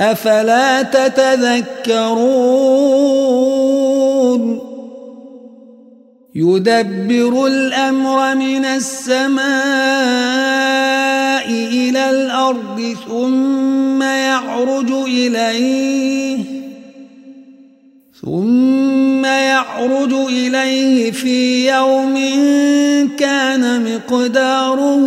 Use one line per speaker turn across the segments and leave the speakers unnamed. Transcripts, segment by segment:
أفلا تتذكرون؟ يدبر الأمر من السماء إلى الأرض ثم يعرج إليه ثم يعرج إليه في يوم كان مقداره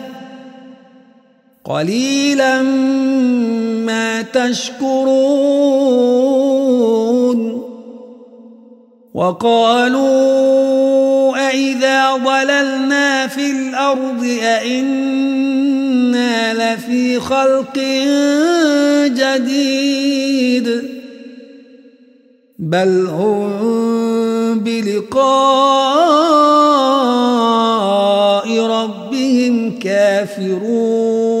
قليلا ما تشكرون. وقالوا أئذا ضللنا في الأرض أئنا لفي خلق جديد. بل هم بلقاء ربهم كافرون.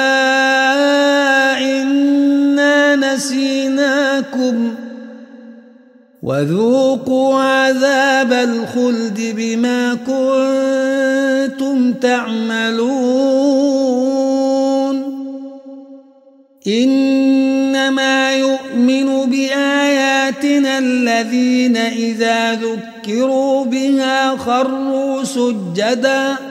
وذوقوا عذاب الخلد بما كنتم تعملون. إنما يؤمن بآياتنا الذين إذا ذكروا بها خروا سجدا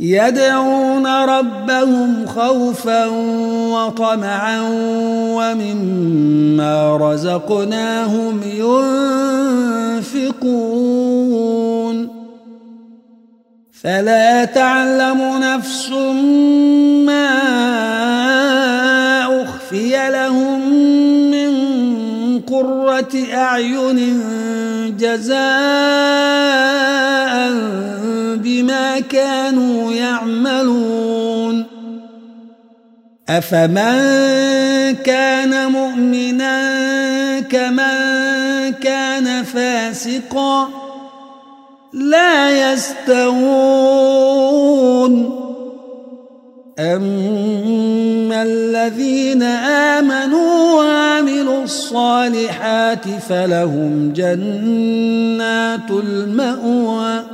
يدعون ربهم خوفا وطمعا ومما رزقناهم ينفقون. فلا تعلم نفس ما أخفي لهم من قرة أعين جزاء بما كانوا أفمن كان مؤمنا كمن كان فاسقا لا يستوون أما الذين آمنوا وعملوا الصالحات فلهم جنات المأوى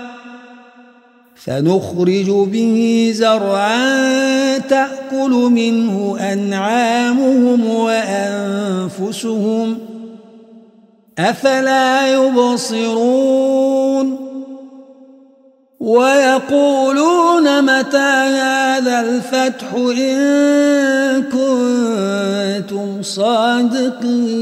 فنخرج به زرعا تأكل منه أنعامهم وأنفسهم أفلا يبصرون ويقولون متى هذا الفتح إن كنتم صادقين